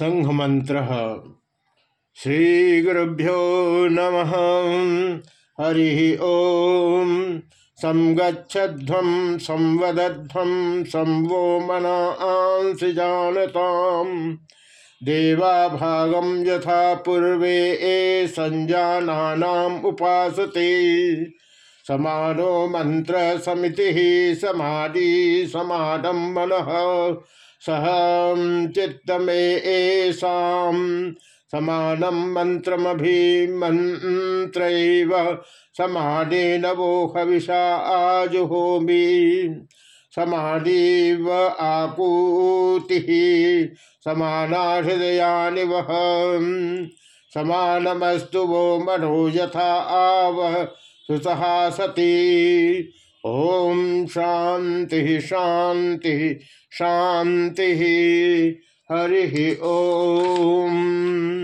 संघ मंत्र श्रीगुरुभ्यो नमः। हरि ओम। संगच्छध्वं, संवदध्वं, संवो मनांसि जानताम् देवा भागम यथा पूर्वे ए संजानानाम उपासते। समानो मंत्र समिति समाधि समाधम मन सह चित्तमेशाम समानम मंत्रमभिमंत्र समाधि नवो हविषा आजुहोमी। समाधि व आपूति समाना हृदया वह समानमस्तु वो मनो यथा आवह सुसहासती ओम शांति शांति शांति हरि ओम।